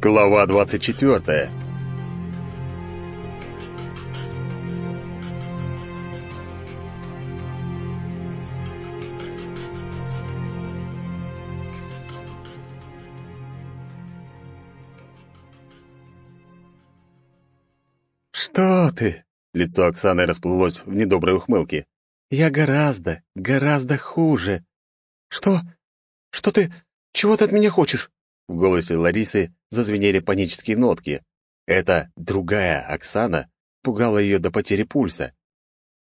Глава 24. «Что ты?» — лицо Оксаны расплылось в недоброй ухмылке. «Я гораздо, гораздо хуже». «Что? Что ты? Чего ты от меня хочешь?» В голосе Ларисы зазвенели панические нотки. Эта другая Оксана пугала ее до потери пульса.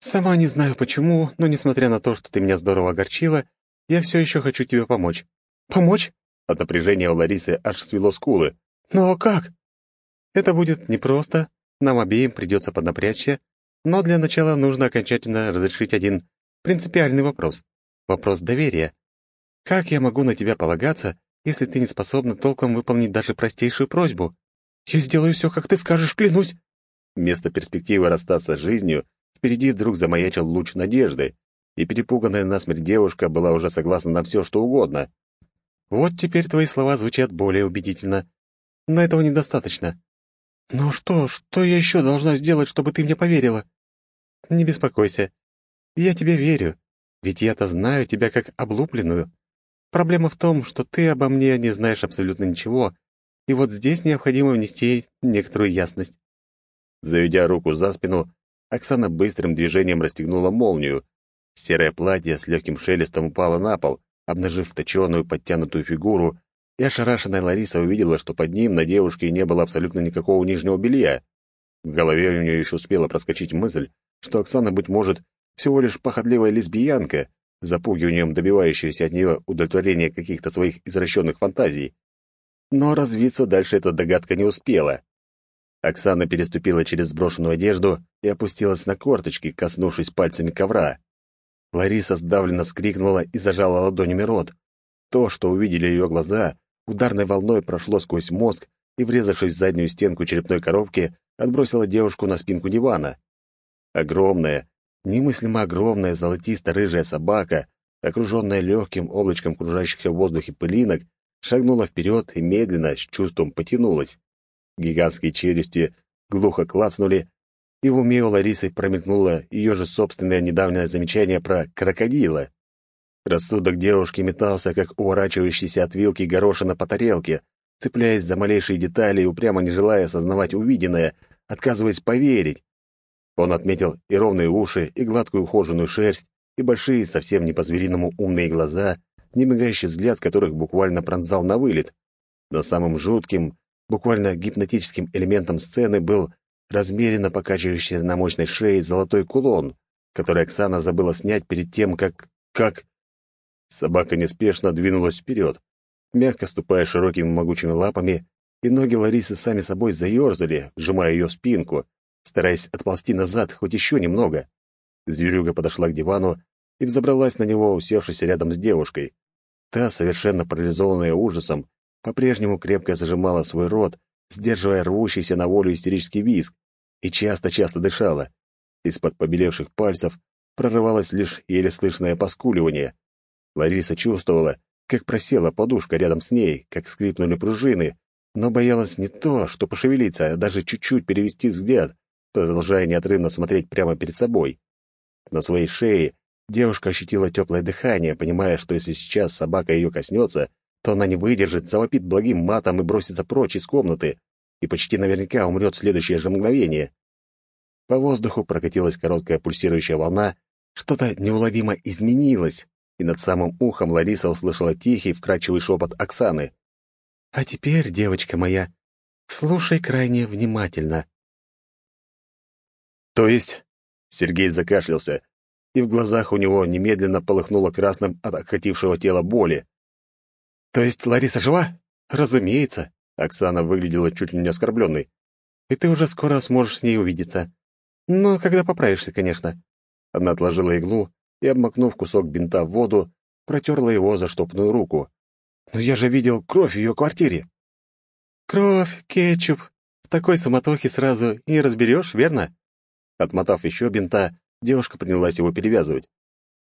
«Сама не знаю почему, но несмотря на то, что ты меня здорово огорчила, я все еще хочу тебе помочь». «Помочь?» От напряжения у Ларисы аж свело скулы. «Но как?» «Это будет непросто, нам обеим придется поднапрячься, но для начала нужно окончательно разрешить один принципиальный вопрос. Вопрос доверия. Как я могу на тебя полагаться, если ты не способна толком выполнить даже простейшую просьбу. Я сделаю все, как ты скажешь, клянусь». Вместо перспективы расстаться с жизнью, впереди вдруг замаячил луч надежды, и перепуганная насмерть девушка была уже согласна на все, что угодно. «Вот теперь твои слова звучат более убедительно. Но этого недостаточно. «Ну что, что я еще должна сделать, чтобы ты мне поверила?» «Не беспокойся. Я тебе верю, ведь я-то знаю тебя как облупленную. Проблема в том, что ты обо мне не знаешь абсолютно ничего, и вот здесь необходимо внести некоторую ясность». Заведя руку за спину, Оксана быстрым движением расстегнула молнию. Серое платье с легким шелестом упало на пол, обнажив точеную подтянутую фигуру, и ошарашенная Лариса увидела, что под ним на девушке не было абсолютно никакого нижнего белья. В голове у нее еще успела проскочить мысль, что Оксана, быть может, всего лишь похотливая лесбиянка, запугиванием добивающаяся от нее удовлетворения каких-то своих извращенных фантазий. Но развиться дальше эта догадка не успела. Оксана переступила через сброшенную одежду и опустилась на корточки, коснувшись пальцами ковра. Лариса сдавленно вскрикнула и зажала ладонями рот. То, что увидели ее глаза, ударной волной прошло сквозь мозг и, врезавшись в заднюю стенку черепной коробки, отбросило девушку на спинку дивана. Огромная, Немыслимо огромная золотисто-рыжая собака, окруженная легким облачком кружащихся в воздухе пылинок, шагнула вперед и медленно, с чувством потянулась. Гигантские челюсти глухо клацнули, и в уме у Ларисы промелькнуло ее же собственное недавнее замечание про крокодила. Рассудок девушки метался, как уворачивающийся от вилки горошина по тарелке, цепляясь за малейшие детали и упрямо не желая осознавать увиденное, отказываясь поверить. Он отметил и ровные уши, и гладкую ухоженную шерсть, и большие, совсем не по-звериному умные глаза, не мигающий взгляд которых буквально пронзал на вылет. Но самым жутким, буквально гипнотическим элементом сцены был размеренно покачивающийся на мощной шее золотой кулон, который Оксана забыла снять перед тем, как... как... Собака неспешно двинулась вперед, мягко ступая широкими могучими лапами, и ноги Ларисы сами собой заерзали, сжимая ее спинку, стараясь отползти назад хоть еще немного. Зверюга подошла к дивану и взобралась на него, усевшись рядом с девушкой. Та, совершенно парализованная ужасом, по-прежнему крепко зажимала свой рот, сдерживая рвущийся на волю истерический визг, и часто-часто дышала. Из-под побелевших пальцев прорывалось лишь еле слышное поскуливание. Лариса чувствовала, как просела подушка рядом с ней, как скрипнули пружины, но боялась не то, что пошевелиться, а даже чуть-чуть перевести взгляд, продолжая неотрывно смотреть прямо перед собой. На своей шее девушка ощутила теплое дыхание, понимая, что если сейчас собака ее коснется, то она не выдержит, завопит благим матом и бросится прочь из комнаты, и почти наверняка умрет в следующее же мгновение. По воздуху прокатилась короткая пульсирующая волна, что-то неуловимо изменилось, и над самым ухом Лариса услышала тихий, вкрадчивый шепот Оксаны. «А теперь, девочка моя, слушай крайне внимательно. То есть Сергей закашлялся, и в глазах у него немедленно полыхнуло красным от охватившего тела боли. То есть Лариса жива? Разумеется. Оксана выглядела чуть ли не оскорбленной. И ты уже скоро сможешь с ней увидеться. Но когда поправишься, конечно. Она отложила иглу и, обмакнув кусок бинта в воду, протерла его за штопную руку. «Но я же видел кровь в ее квартире». «Кровь, кетчуп. В такой суматохе сразу и разберешь, верно?» Отмотав еще бинта, девушка принялась его перевязывать.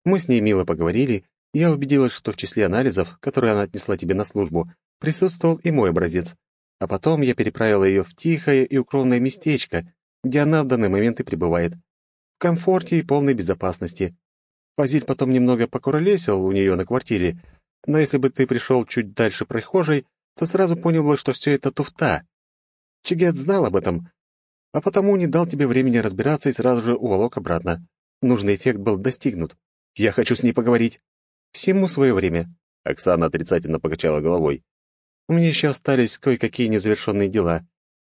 Мы с ней мило поговорили, и я убедилась, что в числе анализов, которые она отнесла тебе на службу, присутствовал и мой образец. а потом я переправила ее в тихое и укромное местечко, где она в данный момент и пребывает. В комфорте и полной безопасности. Фазиль потом немного покуролесил у нее на квартире, но если бы ты пришел чуть дальше прихожей, то сразу понял бы, что все это туфта. Чигет знал об этом, а потому не дал тебе времени разбираться и сразу же уволок обратно. Нужный эффект был достигнут. Я хочу с ней поговорить. Всему свое время. Оксана отрицательно покачала головой. У меня еще остались кое-какие незавершенные дела,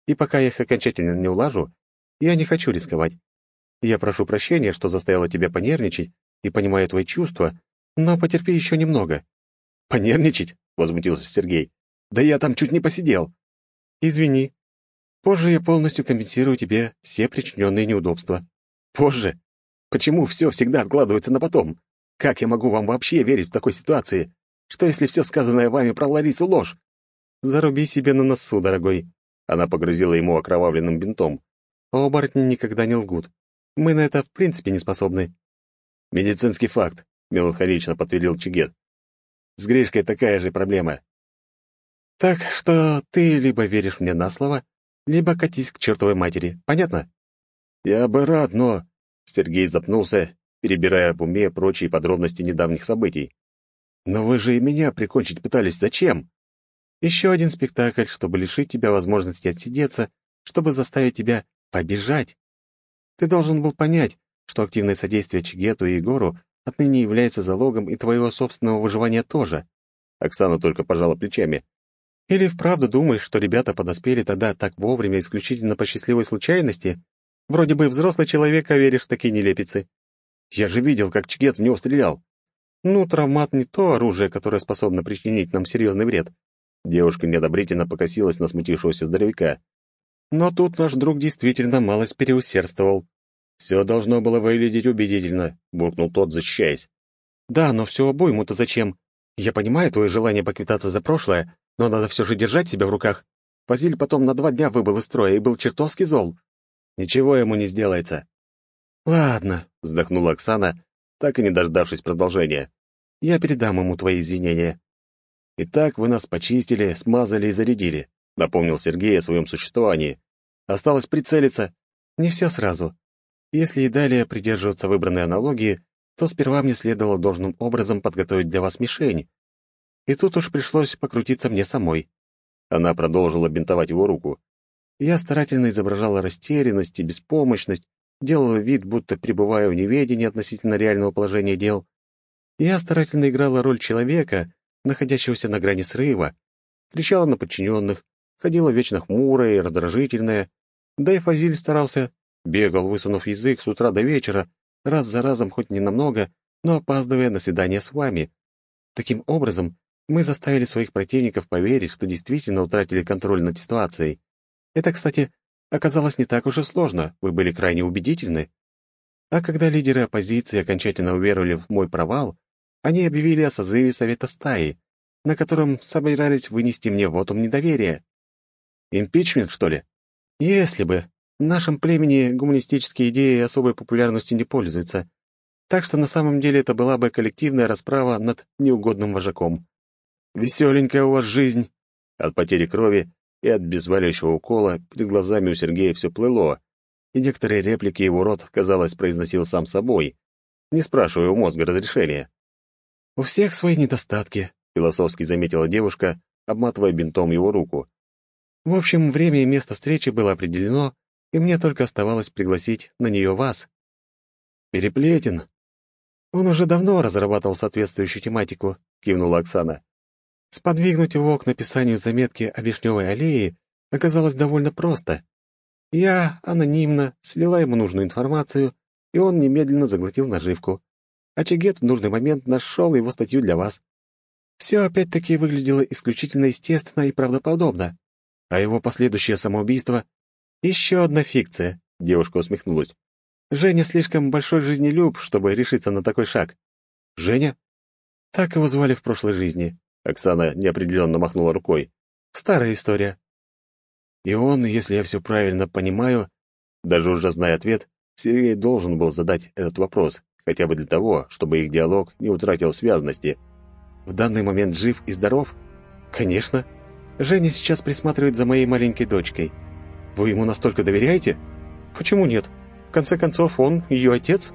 и пока я их окончательно не улажу, я не хочу рисковать. Я прошу прощения, что заставила тебя понервничать, и понимаю твои чувства, но потерпи еще немного». «Понервничать?» — возмутился Сергей. «Да я там чуть не посидел». «Извини. Позже я полностью компенсирую тебе все причиненные неудобства». «Позже? Почему все всегда откладывается на потом? Как я могу вам вообще верить в такой ситуации? Что если все сказанное вами про Ларису ложь?» «Заруби себе на носу, дорогой». Она погрузила ему окровавленным бинтом. «Оборотни никогда не лгут. Мы на это в принципе не способны. «Медицинский факт», — меланхолично подтвердил Чигет. «С Гришкой такая же проблема». «Так что ты либо веришь мне на слово, либо катись к чертовой матери. Понятно?» «Я бы рад, но...» Сергей запнулся, перебирая в уме прочие подробности недавних событий. «Но вы же и меня прикончить пытались. Зачем?» «Еще один спектакль, чтобы лишить тебя возможности отсидеться, чтобы заставить тебя побежать. Ты должен был понять, что активное содействие Чигету и Егору отныне является залогом и твоего собственного выживания тоже. Оксана только пожала плечами. Или вправду думаешь, что ребята подоспели тогда так вовремя исключительно по счастливой случайности? Вроде бы взрослый человек, а веришь в такие нелепицы. Я же видел, как Чигет в него стрелял. Ну, травмат не то оружие, которое способно причинить нам серьезный вред. Девушка неодобрительно покосилась на смутившегося здоровяка. Но тут наш друг действительно малость переусердствовал. «Все должно было выглядеть убедительно», — буркнул тот, защищаясь. «Да, но все обойму-то зачем? Я понимаю твое желание поквитаться за прошлое, но надо все же держать себя в руках. Фазиль потом на два дня выбыл из строя и был чертовски зол. Ничего ему не сделается». «Ладно», — вздохнула Оксана, так и не дождавшись продолжения. «Я передам ему твои извинения». «Итак, вы нас почистили, смазали и зарядили», — напомнил Сергей о своем существовании. «Осталось прицелиться. Не все сразу. Если и далее придерживаться выбранной аналогии, то сперва мне следовало должным образом подготовить для вас мишень. И тут уж пришлось покрутиться мне самой. Она продолжила бинтовать его руку. Я старательно изображала растерянность и беспомощность, делала вид, будто пребываю в неведении относительно реального положения дел. Я старательно играла роль человека, находящегося на грани срыва, кричала на подчиненных, ходила вечно хмурая и раздражительная, да и Фазиль старался Бегал, высунув язык с утра до вечера, раз за разом хоть ненамного, но опаздывая на свидание с вами. Таким образом, мы заставили своих противников поверить, что действительно утратили контроль над ситуацией. Это, кстати, оказалось не так уж и сложно, вы были крайне убедительны. А когда лидеры оппозиции окончательно уверовали в мой провал, они объявили о созыве Совета стаи, на котором собирались вынести мне вотум недоверия. Импичмент, что ли? Если бы, в нашем племени гуманистические идеи особой популярностью не пользуются, так что на самом деле это была бы коллективная расправа над неугодным вожаком. Веселенькая у вас жизнь. От потери крови и от безвалящего укола перед глазами у Сергея все плыло, и некоторые реплики его рот, казалось, произносил сам собой, не спрашивая у мозга разрешения. «У всех свои недостатки», — философски заметила девушка, обматывая бинтом его руку. «В общем, время и место встречи было определено, и мне только оставалось пригласить на нее вас. Переплетен. Он уже давно разрабатывал соответствующую тематику, кивнула Оксана. Сподвигнуть его к написанию заметки о Вишневой аллее оказалось довольно просто. Я анонимно слила ему нужную информацию, и он немедленно заглотил наживку. А в нужный момент нашел его статью для вас. Все опять-таки выглядело исключительно естественно и правдоподобно. А его последующее самоубийство «Еще одна фикция», — девушка усмехнулась. «Женя слишком большой жизнелюб, чтобы решиться на такой шаг». «Женя?» «Так его звали в прошлой жизни», — Оксана неопределенно махнула рукой. «Старая история». И он, если я все правильно понимаю, даже уже зная ответ, Сергей должен был задать этот вопрос, хотя бы для того, чтобы их диалог не утратил связности. В данный момент жив и здоров? Конечно. Женя сейчас присматривает за моей маленькой дочкой. Вы ему настолько доверяете? Почему нет? В конце концов, он ее отец.